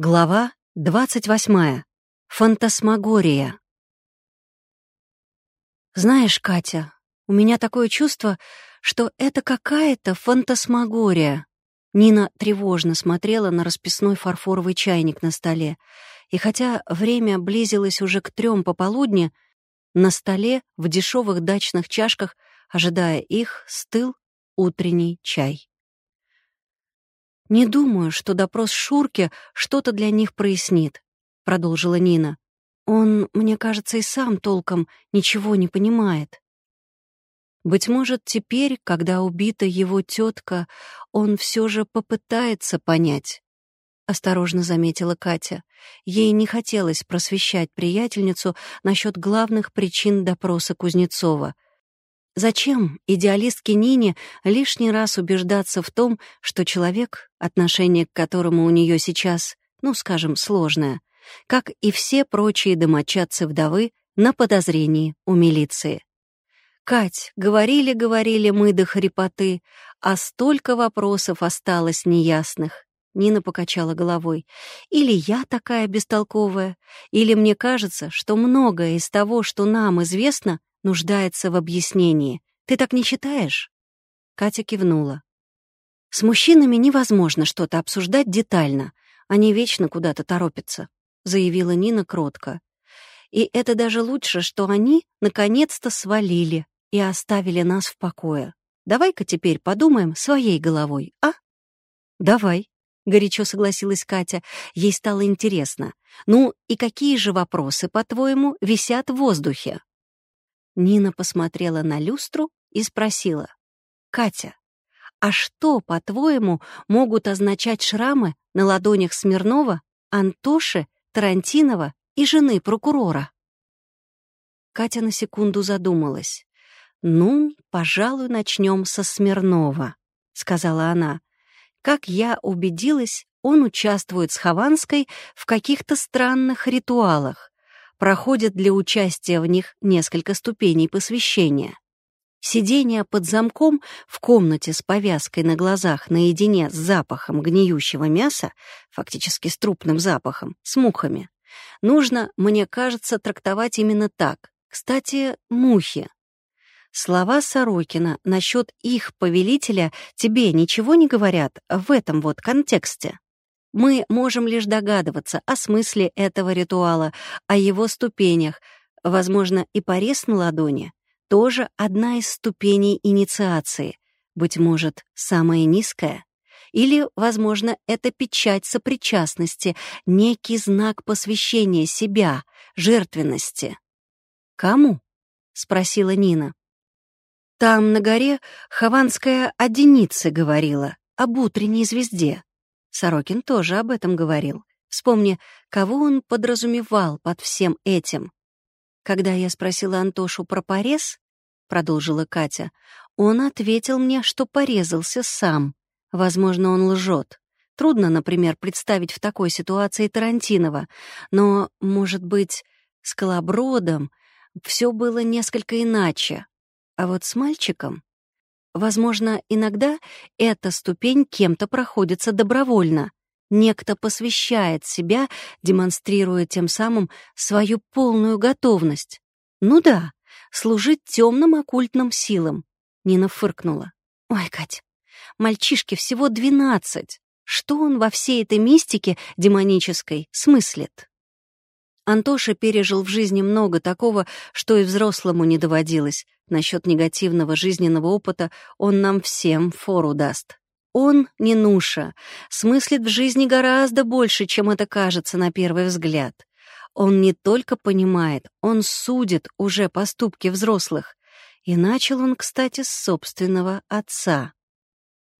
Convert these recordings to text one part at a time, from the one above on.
Глава двадцать восьмая. Фантасмагория. Знаешь, Катя, у меня такое чувство, что это какая-то фантасмагория. Нина тревожно смотрела на расписной фарфоровый чайник на столе, и хотя время близилось уже к трем пополудни, на столе в дешевых дачных чашках, ожидая их, стыл утренний чай. «Не думаю, что допрос Шурки что-то для них прояснит», — продолжила Нина. «Он, мне кажется, и сам толком ничего не понимает». Быть может, теперь, когда убита его тетка, он все же попытается понять. Осторожно заметила Катя. Ей не хотелось просвещать приятельницу насчет главных причин допроса Кузнецова — Зачем идеалистке Нине лишний раз убеждаться в том, что человек, отношение к которому у нее сейчас, ну, скажем, сложное, как и все прочие домочадцы-вдовы, на подозрении у милиции? «Кать, говорили-говорили мы до хрипоты, а столько вопросов осталось неясных». Нина покачала головой. «Или я такая бестолковая, или мне кажется, что многое из того, что нам известно, нуждается в объяснении. Ты так не считаешь?» Катя кивнула. «С мужчинами невозможно что-то обсуждать детально. Они вечно куда-то торопятся», — заявила Нина кротко. «И это даже лучше, что они наконец-то свалили и оставили нас в покое. Давай-ка теперь подумаем своей головой, а?» «Давай», — горячо согласилась Катя. Ей стало интересно. «Ну и какие же вопросы, по-твоему, висят в воздухе?» Нина посмотрела на люстру и спросила. «Катя, а что, по-твоему, могут означать шрамы на ладонях Смирнова, Антоши, Тарантинова и жены прокурора?» Катя на секунду задумалась. «Ну, пожалуй, начнем со Смирнова», — сказала она. «Как я убедилась, он участвует с Хованской в каких-то странных ритуалах проходят для участия в них несколько ступеней посвящения. Сидение под замком в комнате с повязкой на глазах наедине с запахом гниющего мяса, фактически с трупным запахом, с мухами, нужно, мне кажется, трактовать именно так. Кстати, мухи. Слова Сорокина насчет их повелителя тебе ничего не говорят в этом вот контексте? Мы можем лишь догадываться о смысле этого ритуала, о его ступенях. Возможно, и порез на ладони — тоже одна из ступеней инициации, быть может, самая низкая. Или, возможно, это печать сопричастности, некий знак посвящения себя, жертвенности. «Кому?» — спросила Нина. «Там на горе Хованская одиница говорила об утренней звезде. Сорокин тоже об этом говорил. Вспомни, кого он подразумевал под всем этим. Когда я спросила Антошу про порез, продолжила Катя, он ответил мне, что порезался сам. Возможно, он лжет. Трудно, например, представить в такой ситуации Тарантинова, но, может быть, с Колобродом все было несколько иначе. А вот с мальчиком Возможно, иногда эта ступень кем-то проходится добровольно. Некто посвящает себя, демонстрируя тем самым свою полную готовность. Ну да, служить темным оккультным силам. Нина фыркнула. Ой, Кать, мальчишке всего двенадцать. Что он во всей этой мистике демонической смыслит? Антоша пережил в жизни много такого, что и взрослому не доводилось. Насчет негативного жизненного опыта он нам всем фору даст. Он, не Нуша, смыслит в жизни гораздо больше, чем это кажется на первый взгляд. Он не только понимает, он судит уже поступки взрослых. И начал он, кстати, с собственного отца.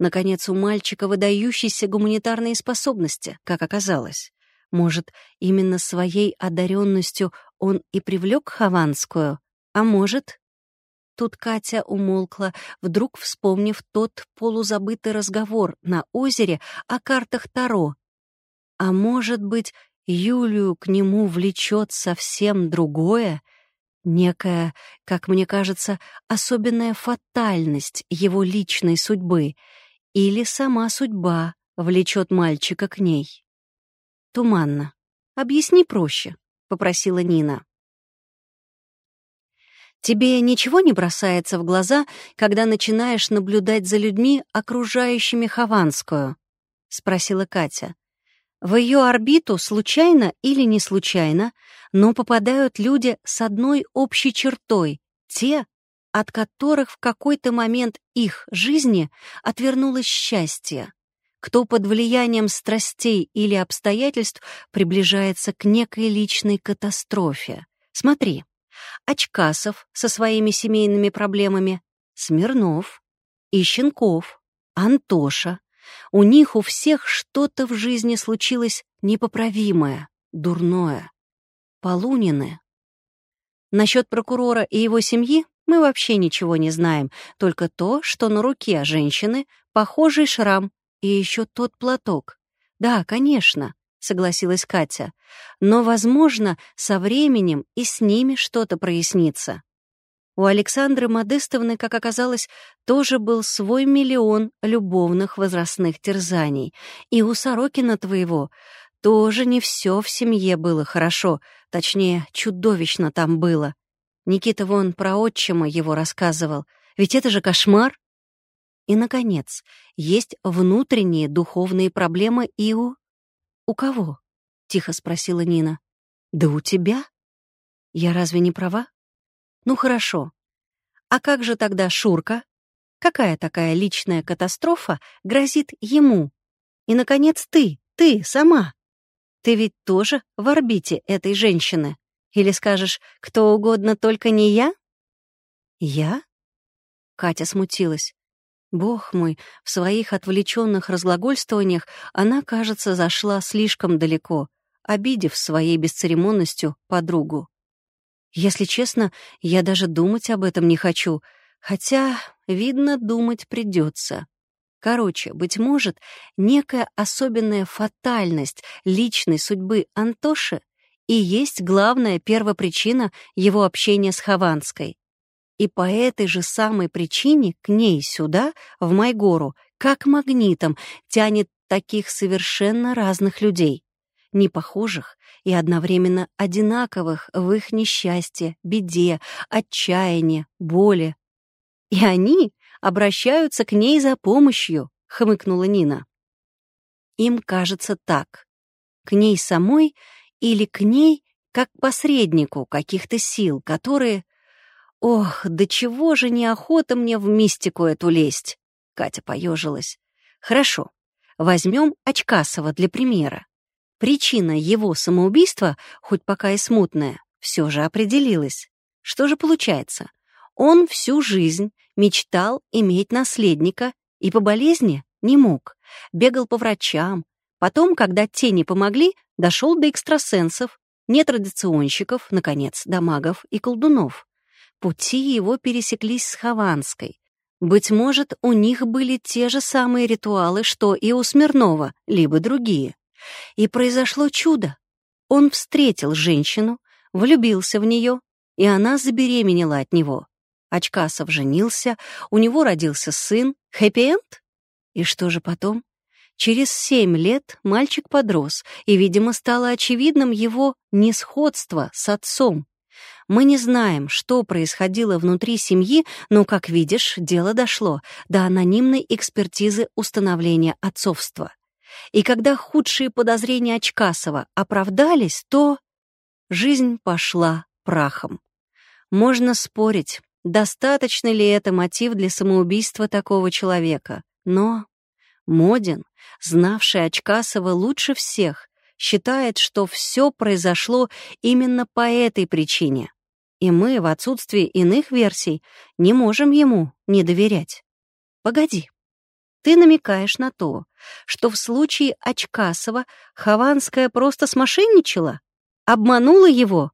Наконец, у мальчика выдающиеся гуманитарные способности, как оказалось. Может, именно своей одаренностью он и привлек Хованскую, а может, Тут Катя умолкла, вдруг вспомнив тот полузабытый разговор на озере о картах Таро. А может быть, Юлию к нему влечет совсем другое, некая, как мне кажется, особенная фатальность его личной судьбы, или сама судьба влечет мальчика к ней. Туманно. Объясни проще», — попросила Нина. Тебе ничего не бросается в глаза, когда начинаешь наблюдать за людьми, окружающими Хованскую? спросила Катя. В ее орбиту случайно или не случайно, но попадают люди с одной общей чертой, те, от которых в какой-то момент их жизни отвернулось счастье, кто под влиянием страстей или обстоятельств приближается к некой личной катастрофе. Смотри, Очкасов со своими семейными проблемами, Смирнов, Ищенков, Антоша. У них у всех что-то в жизни случилось непоправимое, дурное. Полунины. Насчет прокурора и его семьи мы вообще ничего не знаем, только то, что на руке женщины похожий шрам и еще тот платок. Да, конечно, согласилась Катя. «Но, возможно, со временем и с ними что-то прояснится». У Александры Модестовны, как оказалось, тоже был свой миллион любовных возрастных терзаний. И у Сорокина твоего тоже не все в семье было хорошо, точнее, чудовищно там было. Никита вон про отчима его рассказывал. Ведь это же кошмар. И, наконец, есть внутренние духовные проблемы и у «У кого?» — тихо спросила Нина. «Да у тебя? Я разве не права?» «Ну хорошо. А как же тогда Шурка? Какая такая личная катастрофа грозит ему? И, наконец, ты, ты сама. Ты ведь тоже в орбите этой женщины. Или скажешь, кто угодно, только не я?» «Я?» Катя смутилась. Бог мой, в своих отвлеченных разглагольствованиях она, кажется, зашла слишком далеко, обидев своей бесцеремонностью подругу. Если честно, я даже думать об этом не хочу, хотя, видно, думать придется. Короче, быть может, некая особенная фатальность личной судьбы Антоши и есть главная первопричина его общения с Хованской. И по этой же самой причине к ней сюда, в Майгору, как магнитом, тянет таких совершенно разных людей, непохожих и одновременно одинаковых в их несчастье, беде, отчаянии, боли. И они обращаются к ней за помощью, хмыкнула Нина. Им кажется так. К ней самой или к ней как посреднику каких-то сил, которые Ох, да чего же неохота мне в мистику эту лезть? Катя поежилась. Хорошо, возьмем Очкасова для примера. Причина его самоубийства, хоть пока и смутная, все же определилась. Что же получается? Он всю жизнь мечтал иметь наследника и по болезни не мог. Бегал по врачам. Потом, когда те не помогли, дошел до экстрасенсов, нетрадиционщиков, наконец, до магов и колдунов. Пути его пересеклись с Хованской. Быть может, у них были те же самые ритуалы, что и у Смирнова, либо другие. И произошло чудо. Он встретил женщину, влюбился в нее, и она забеременела от него. Очкасов женился, у него родился сын. Хэппи-энд? И что же потом? Через семь лет мальчик подрос, и, видимо, стало очевидным его несходство с отцом. Мы не знаем, что происходило внутри семьи, но, как видишь, дело дошло до анонимной экспертизы установления отцовства. И когда худшие подозрения Очкасова оправдались, то жизнь пошла прахом. Можно спорить, достаточно ли это мотив для самоубийства такого человека, но Модин, знавший Очкасова лучше всех, считает, что все произошло именно по этой причине и мы, в отсутствии иных версий, не можем ему не доверять. Погоди. Ты намекаешь на то, что в случае Очкасова Хованская просто смошенничала? Обманула его?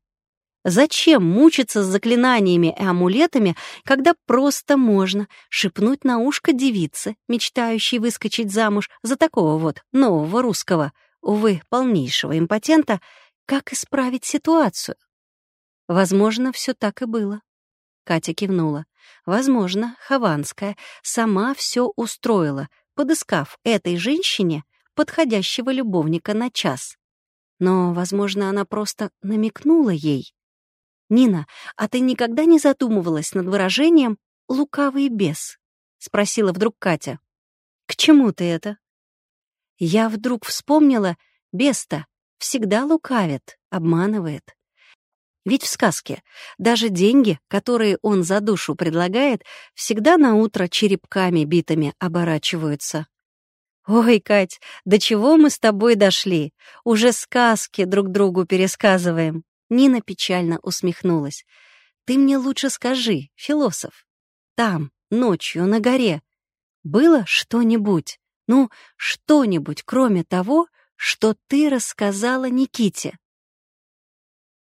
Зачем мучиться с заклинаниями и амулетами, когда просто можно шепнуть на ушко девице, мечтающей выскочить замуж за такого вот нового русского, увы, полнейшего импотента, как исправить ситуацию? Возможно, все так и было. Катя кивнула. Возможно, Хованская сама все устроила, подыскав этой женщине подходящего любовника на час. Но, возможно, она просто намекнула ей. «Нина, а ты никогда не задумывалась над выражением «лукавый бес»?» — спросила вдруг Катя. «К чему ты это?» Я вдруг вспомнила, беста всегда лукавит, обманывает. Ведь в сказке даже деньги, которые он за душу предлагает, всегда на утро черепками битыми оборачиваются. «Ой, Кать, до чего мы с тобой дошли? Уже сказки друг другу пересказываем». Нина печально усмехнулась. «Ты мне лучше скажи, философ, там, ночью, на горе, было что-нибудь, ну, что-нибудь, кроме того, что ты рассказала Никите?»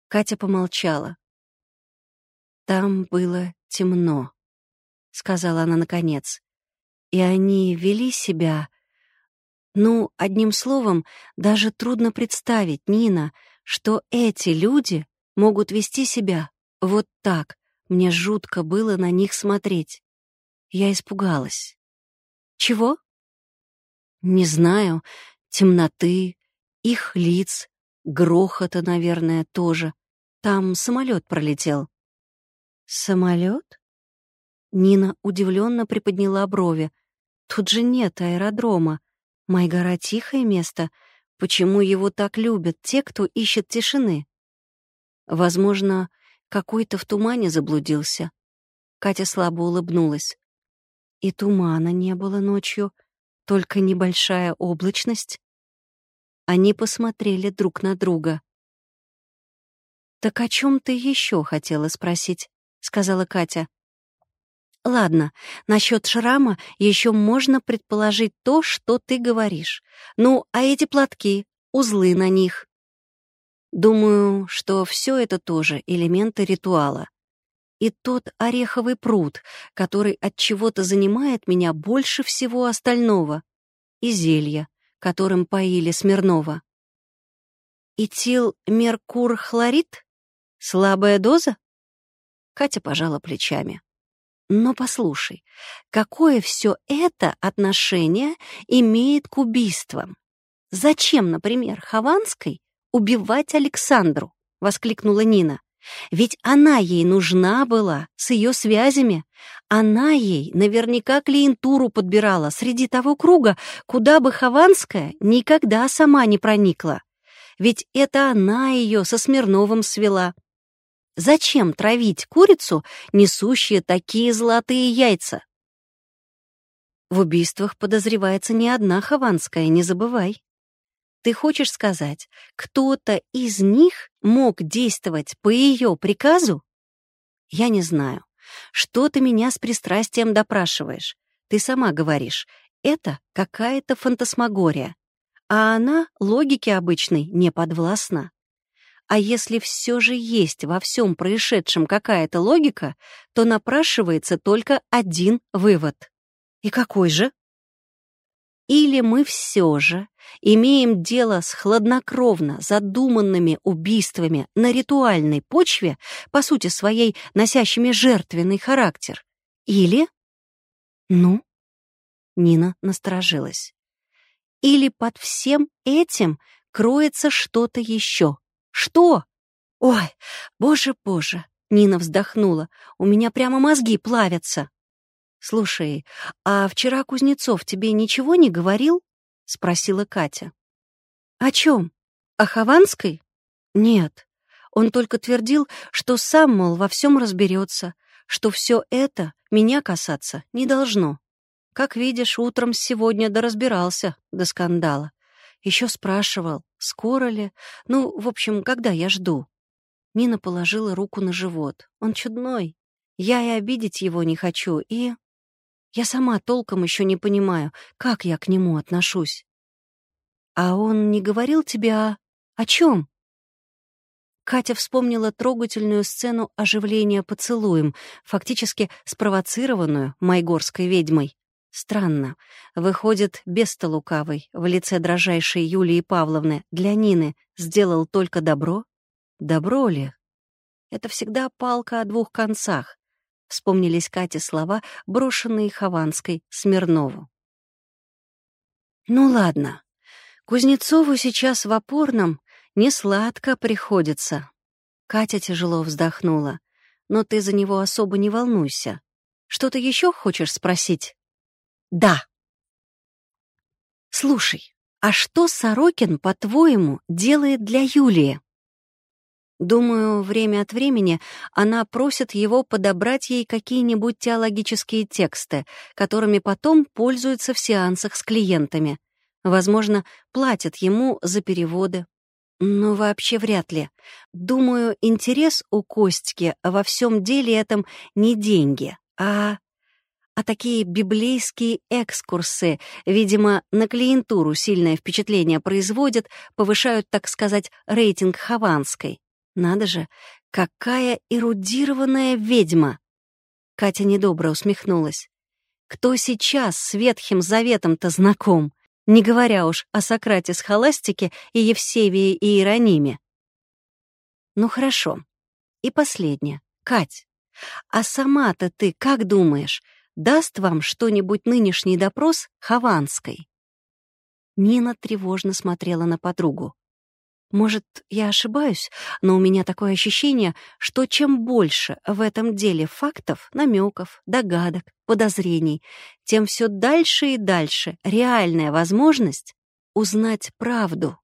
Катя помолчала. «Там было темно», — сказала она наконец. «И они вели себя...» Ну, одним словом, даже трудно представить, Нина, что эти люди могут вести себя вот так. Мне жутко было на них смотреть. Я испугалась. Чего? Не знаю. Темноты, их лиц, грохота, наверное, тоже. Там самолет пролетел. Самолет? Нина удивленно приподняла брови. Тут же нет аэродрома. Майгора — тихое место. Почему его так любят те, кто ищет тишины? Возможно, какой-то в тумане заблудился. Катя слабо улыбнулась. И тумана не было ночью, только небольшая облачность. Они посмотрели друг на друга. «Так о чем ты еще хотела спросить?» — сказала Катя. Ладно, насчет шрама еще можно предположить то, что ты говоришь. Ну, а эти платки, узлы на них? Думаю, что все это тоже элементы ритуала. И тот ореховый пруд, который от чего-то занимает меня больше всего остального. И зелья, которым поили Смирнова. Этил меркур хлорид? Слабая доза? Катя пожала плечами. Но послушай, какое все это отношение имеет к убийствам? Зачем, например, Хованской убивать Александру? Воскликнула Нина. Ведь она ей нужна была, с ее связями. Она ей наверняка клиентуру подбирала среди того круга, куда бы Хованская никогда сама не проникла. Ведь это она ее со Смирновым свела. Зачем травить курицу, несущие такие золотые яйца? В убийствах подозревается не одна Хованская, не забывай. Ты хочешь сказать, кто-то из них мог действовать по ее приказу? Я не знаю. Что ты меня с пристрастием допрашиваешь? Ты сама говоришь, это какая-то фантасмагория, а она логике обычной не подвластна. А если все же есть во всем происшедшем какая-то логика, то напрашивается только один вывод. И какой же? Или мы все же имеем дело с хладнокровно задуманными убийствами на ритуальной почве, по сути своей носящими жертвенный характер. Или... Ну? Нина насторожилась. Или под всем этим кроется что-то еще, что? Ой, боже-боже, Нина вздохнула. У меня прямо мозги плавятся. Слушай, а вчера Кузнецов тебе ничего не говорил? Спросила Катя. О чем? О Хованской? Нет. Он только твердил, что сам, мол, во всем разберется, что все это меня касаться не должно. Как видишь, утром сегодня доразбирался до скандала. Еще спрашивал, скоро ли, ну, в общем, когда я жду. Нина положила руку на живот. Он чудной. Я и обидеть его не хочу, и... Я сама толком еще не понимаю, как я к нему отношусь. А он не говорил тебе о... о чем? Катя вспомнила трогательную сцену оживления поцелуем, фактически спровоцированную майгорской ведьмой. Странно. Выходит, беста лукавый в лице дрожайшей Юлии Павловны для Нины сделал только добро? Добро ли? Это всегда палка о двух концах. Вспомнились Кате слова, брошенные Хованской Смирнову. Ну ладно. Кузнецову сейчас в опорном Не сладко приходится. Катя тяжело вздохнула. Но ты за него особо не волнуйся. Что-то еще хочешь спросить? Да. Слушай, а что Сорокин, по-твоему, делает для Юлии? Думаю, время от времени она просит его подобрать ей какие-нибудь теологические тексты, которыми потом пользуются в сеансах с клиентами. Возможно, платят ему за переводы. Но вообще вряд ли. Думаю, интерес у Костьки во всем деле этом не деньги, а а такие библейские экскурсы, видимо, на клиентуру сильное впечатление производят, повышают, так сказать, рейтинг Хованской. Надо же, какая эрудированная ведьма! Катя недобро усмехнулась. Кто сейчас с Ветхим Заветом-то знаком, не говоря уж о Сократе с Холастике и Евсевии и Иерониме? Ну хорошо. И последнее. Кать, а сама-то ты как думаешь, даст вам что-нибудь нынешний допрос Хованской?» Нина тревожно смотрела на подругу. «Может, я ошибаюсь, но у меня такое ощущение, что чем больше в этом деле фактов, намеков, догадок, подозрений, тем все дальше и дальше реальная возможность узнать правду».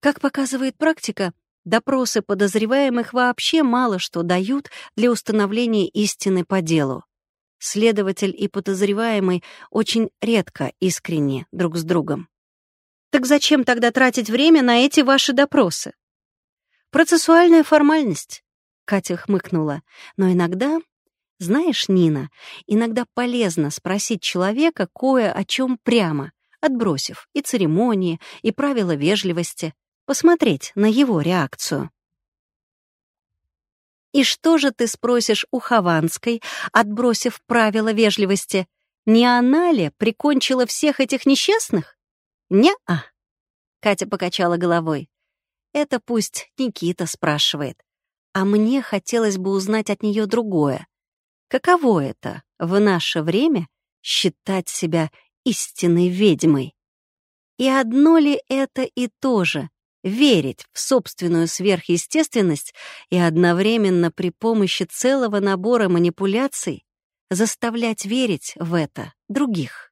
Как показывает практика, Допросы подозреваемых вообще мало что дают для установления истины по делу. Следователь и подозреваемый очень редко искренне друг с другом. Так зачем тогда тратить время на эти ваши допросы? Процессуальная формальность, Катя хмыкнула. Но иногда, знаешь, Нина, иногда полезно спросить человека кое о чем прямо, отбросив и церемонии, и правила вежливости посмотреть на его реакцию. «И что же ты спросишь у Хованской, отбросив правила вежливости? Не она ли прикончила всех этих несчастных?» «Не-а», — Катя покачала головой. «Это пусть Никита спрашивает. А мне хотелось бы узнать от нее другое. Каково это в наше время считать себя истинной ведьмой? И одно ли это и то же верить в собственную сверхъестественность и одновременно при помощи целого набора манипуляций заставлять верить в это других.